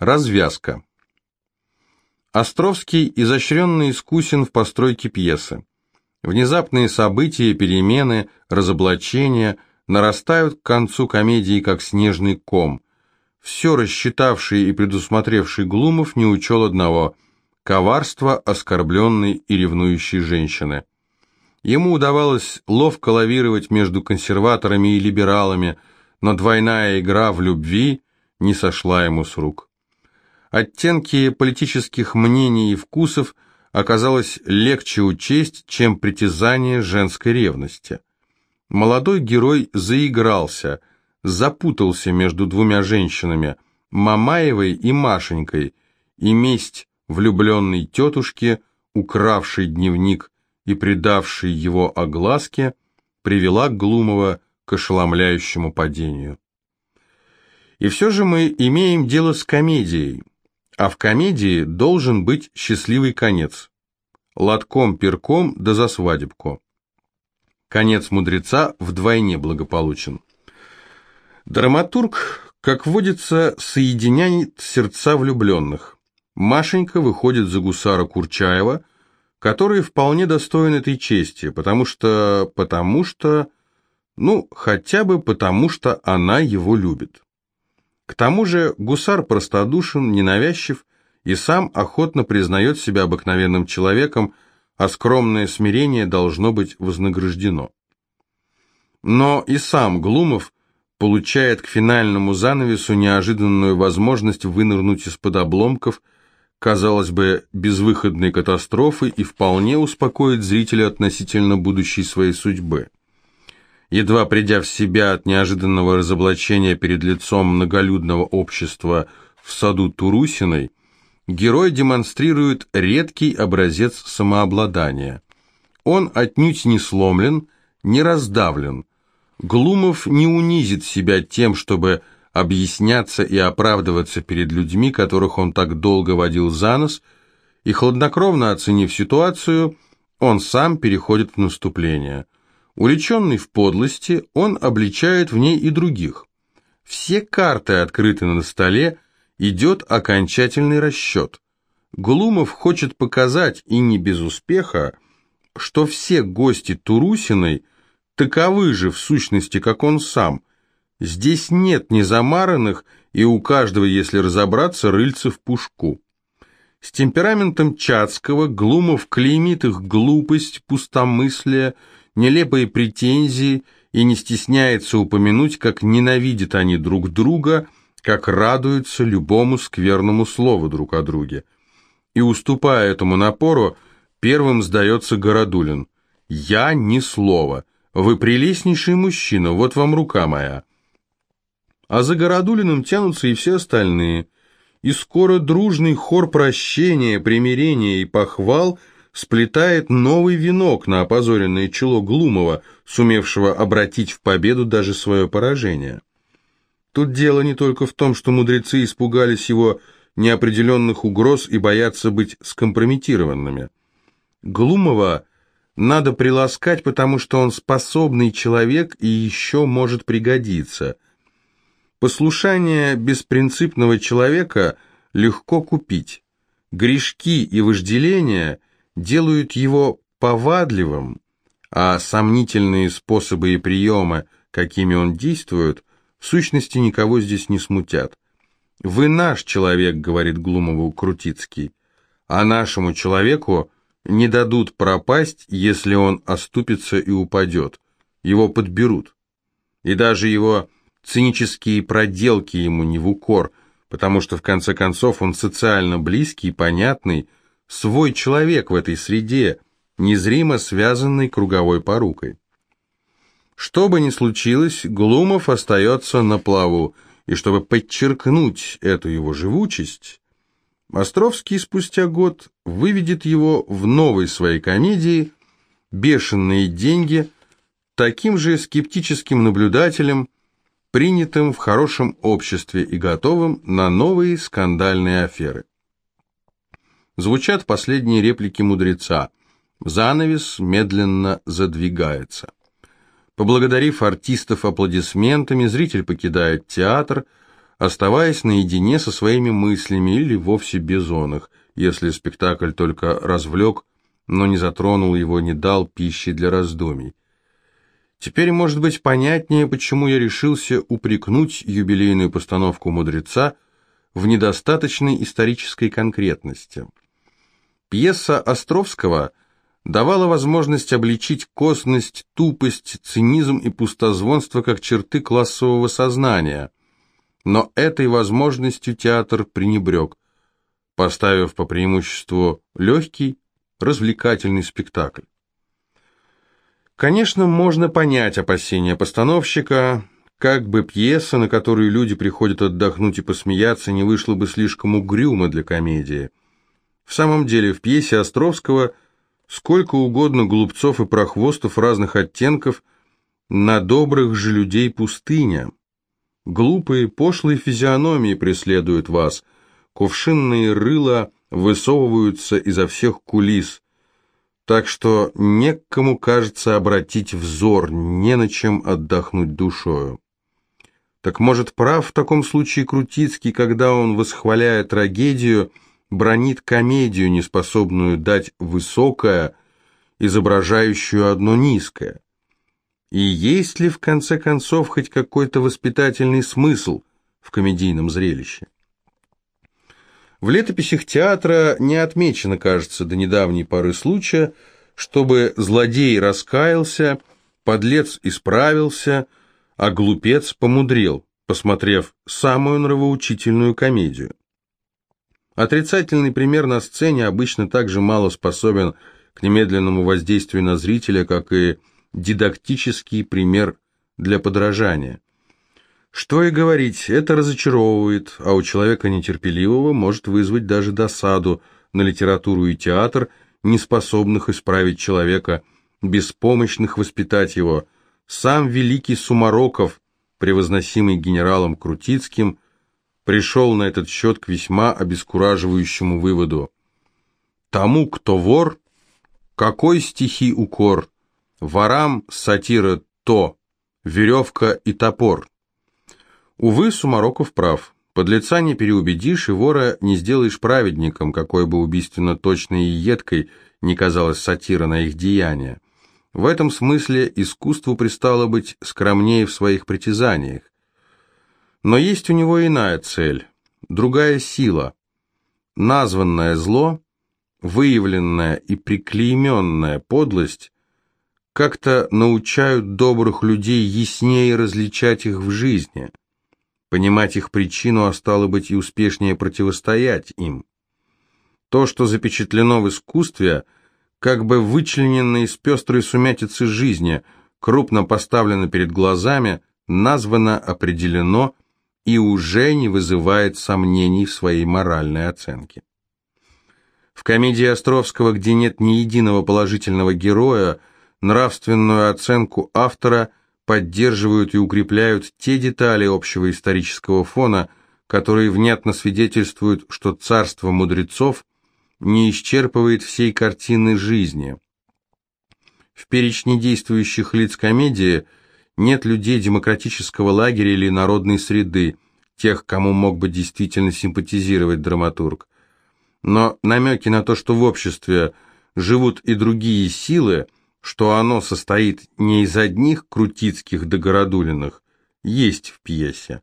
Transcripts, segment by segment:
Развязка. Островский изощренно искусен в постройке пьесы. Внезапные события, перемены, разоблачения нарастают к концу комедии как снежный ком. Все рассчитавший и предусмотревший Глумов не учел одного – коварства оскорбленной и ревнующей женщины. Ему удавалось ловко лавировать между консерваторами и либералами, но двойная игра в любви не сошла ему с рук. Оттенки политических мнений и вкусов оказалось легче учесть, чем притязание женской ревности. Молодой герой заигрался, запутался между двумя женщинами, Мамаевой и Машенькой, и месть влюбленной тетушки, укравшей дневник и предавшей его огласке, привела Глумова к ошеломляющему падению. И все же мы имеем дело с комедией, а в комедии должен быть счастливый конец. Лотком-перком да за свадебку. Конец мудреца вдвойне благополучен. Драматург, как водится, соединяет сердца влюбленных. Машенька выходит за гусара Курчаева, который вполне достоин этой чести, потому что... потому что... ну, хотя бы потому что она его любит. К тому же гусар простодушен, ненавязчив и сам охотно признает себя обыкновенным человеком, а скромное смирение должно быть вознаграждено. Но и сам Глумов получает к финальному занавесу неожиданную возможность вынырнуть из-под обломков, казалось бы, безвыходной катастрофы и вполне успокоить зрителя относительно будущей своей судьбы. Едва придя в себя от неожиданного разоблачения перед лицом многолюдного общества в саду Турусиной, герой демонстрирует редкий образец самообладания. Он отнюдь не сломлен, не раздавлен. Глумов не унизит себя тем, чтобы объясняться и оправдываться перед людьми, которых он так долго водил за нос, и, хладнокровно оценив ситуацию, он сам переходит в наступление – Уличенный в подлости, он обличает в ней и других. Все карты открыты на столе, идет окончательный расчет. Глумов хочет показать, и не без успеха, что все гости Турусиной таковы же в сущности, как он сам. Здесь нет незамаранных, и у каждого, если разобраться, рыльца в пушку. С темпераментом Чацкого Глумов клеймит их глупость, пустомыслие, нелепые претензии и не стесняется упомянуть, как ненавидят они друг друга, как радуются любому скверному слову друг о друге. И уступая этому напору, первым сдается Городулин. «Я ни слова. Вы прелестнейший мужчина, вот вам рука моя». А за Городулиным тянутся и все остальные. И скоро дружный хор прощения, примирения и похвал – сплетает новый венок на опозоренное чело Глумова, сумевшего обратить в победу даже свое поражение. Тут дело не только в том, что мудрецы испугались его неопределенных угроз и боятся быть скомпрометированными. Глумова надо приласкать, потому что он способный человек и еще может пригодиться. Послушание беспринципного человека легко купить. Грешки и вожделения – делают его повадливым, а сомнительные способы и приемы, какими он действует, в сущности никого здесь не смутят. «Вы наш человек», — говорит Глумову Крутицкий, «а нашему человеку не дадут пропасть, если он оступится и упадет. Его подберут. И даже его цинические проделки ему не в укор, потому что в конце концов он социально близкий, понятный, свой человек в этой среде, незримо связанный круговой порукой. Что бы ни случилось, Глумов остается на плаву, и чтобы подчеркнуть эту его живучесть, Островский спустя год выведет его в новой своей комедии «Бешеные деньги» таким же скептическим наблюдателем, принятым в хорошем обществе и готовым на новые скандальные аферы. Звучат последние реплики мудреца. Занавес медленно задвигается. Поблагодарив артистов аплодисментами, зритель покидает театр, оставаясь наедине со своими мыслями или вовсе без он их, если спектакль только развлек, но не затронул его, не дал пищи для раздумий. Теперь, может быть, понятнее, почему я решился упрекнуть юбилейную постановку «Мудреца» в недостаточной исторической конкретности. Пьеса Островского давала возможность обличить косность, тупость, цинизм и пустозвонство как черты классового сознания, но этой возможностью театр пренебрег, поставив по преимуществу легкий, развлекательный спектакль. Конечно, можно понять опасения постановщика, как бы пьеса, на которую люди приходят отдохнуть и посмеяться, не вышла бы слишком угрюмо для комедии. В самом деле, в пьесе Островского сколько угодно глупцов и прохвостов разных оттенков, на добрых же людей пустыня. Глупые, пошлые физиономии преследуют вас, кувшинные рыла высовываются изо всех кулис, так что не к кому, кажется, обратить взор, не на чем отдохнуть душою. Так может, прав в таком случае Крутицкий, когда он, восхваляя трагедию, бронит комедию, неспособную дать высокое, изображающую одно низкое? И есть ли, в конце концов, хоть какой-то воспитательный смысл в комедийном зрелище? В летописях театра не отмечено, кажется, до недавней поры случая, чтобы злодей раскаялся, подлец исправился, а глупец помудрел, посмотрев самую нравоучительную комедию. Отрицательный пример на сцене обычно также мало способен к немедленному воздействию на зрителя, как и дидактический пример для подражания. Что и говорить, это разочаровывает, а у человека нетерпеливого может вызвать даже досаду на литературу и театр, не способных исправить человека, беспомощных воспитать его. Сам великий Сумароков, превозносимый генералом Крутицким, пришел на этот счет к весьма обескураживающему выводу. Тому, кто вор, какой стихи укор, ворам сатира то, веревка и топор. Увы, Сумароков прав. Подлеца не переубедишь и вора не сделаешь праведником, какой бы убийственно точной и едкой не казалась сатира на их деяния. В этом смысле искусству пристало быть скромнее в своих притязаниях. Но есть у него иная цель, другая сила. Названное зло, выявленная и приклейменная подлость как-то научают добрых людей яснее различать их в жизни – понимать их причину, а стало быть и успешнее противостоять им. То, что запечатлено в искусстве, как бы вычленено из пестрой сумятицы жизни, крупно поставлено перед глазами, названо, определено и уже не вызывает сомнений в своей моральной оценке. В комедии Островского, где нет ни единого положительного героя, нравственную оценку автора – поддерживают и укрепляют те детали общего исторического фона, которые внятно свидетельствуют, что царство мудрецов не исчерпывает всей картины жизни. В перечне действующих лиц комедии нет людей демократического лагеря или народной среды, тех, кому мог бы действительно симпатизировать драматург. Но намеки на то, что в обществе живут и другие силы – что оно состоит не из одних крутицких да городулиных, есть в пьесе.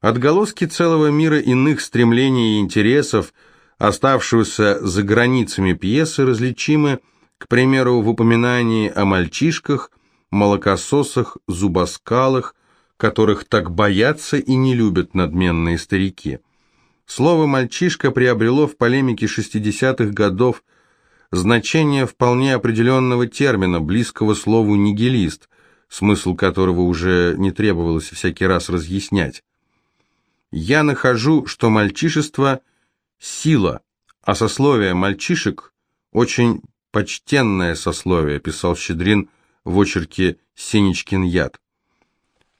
Отголоски целого мира иных стремлений и интересов, оставшегося за границами пьесы, различимы, к примеру, в упоминании о мальчишках, молокососах, зубоскалах, которых так боятся и не любят надменные старики. Слово «мальчишка» приобрело в полемике 60-х годов значение вполне определенного термина, близкого слову «нигилист», смысл которого уже не требовалось всякий раз разъяснять. Я нахожу, что мальчишество – сила, а сословие мальчишек – очень почтенное сословие, писал Щедрин в очерке «Сенечкин яд».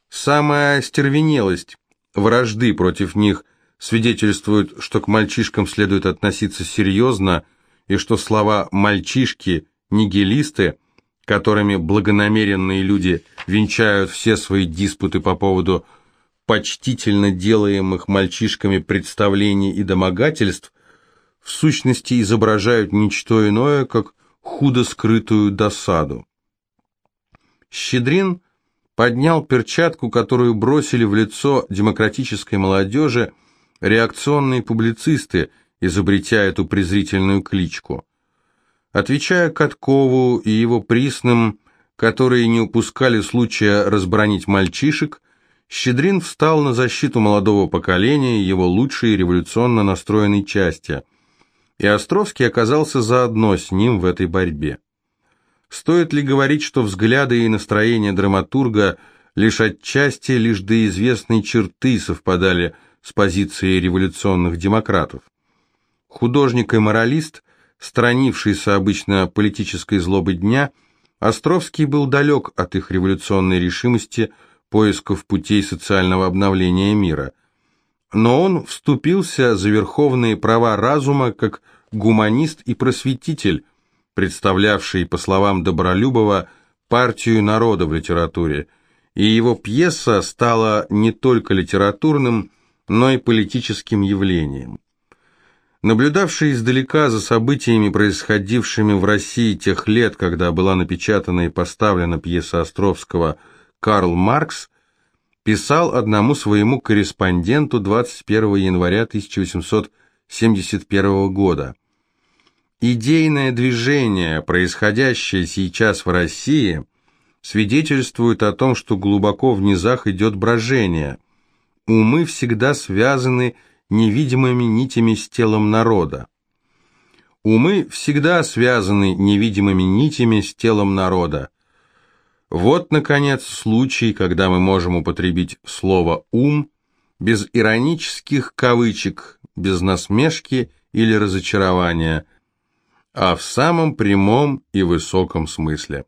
Самая стервенелость вражды против них свидетельствует, что к мальчишкам следует относиться серьезно – и что слова «мальчишки», «нигилисты», которыми благонамеренные люди венчают все свои диспуты по поводу почтительно делаемых мальчишками представлений и домогательств в сущности изображают ничто иное, как худо скрытую досаду. Щедрин поднял перчатку, которую бросили в лицо демократической молодежи реакционные публицисты, изобретя эту презрительную кличку. Отвечая Каткову и его присным, которые не упускали случая разбронить мальчишек, Щедрин встал на защиту молодого поколения его лучшей революционно настроенной части, и Островский оказался заодно с ним в этой борьбе. Стоит ли говорить, что взгляды и настроения драматурга лишь отчасти, лишь до известной черты совпадали с позицией революционных демократов? Художник и моралист, странившийся обычно политической злобы дня, Островский был далек от их революционной решимости поисков путей социального обновления мира. Но он вступился за верховные права разума как гуманист и просветитель, представлявший, по словам Добролюбова, партию народа в литературе, и его пьеса стала не только литературным, но и политическим явлением. Наблюдавший издалека за событиями, происходившими в России тех лет, когда была напечатана и поставлена пьеса Островского «Карл Маркс», писал одному своему корреспонденту 21 января 1871 года – Идейное движение, происходящее сейчас в России, свидетельствует о том, что глубоко в низах идет брожение. Умы всегда связаны невидимыми нитями с телом народа. Умы всегда связаны невидимыми нитями с телом народа. Вот, наконец, случай, когда мы можем употребить слово «ум» без иронических кавычек, без насмешки или разочарования – а в самом прямом и высоком смысле.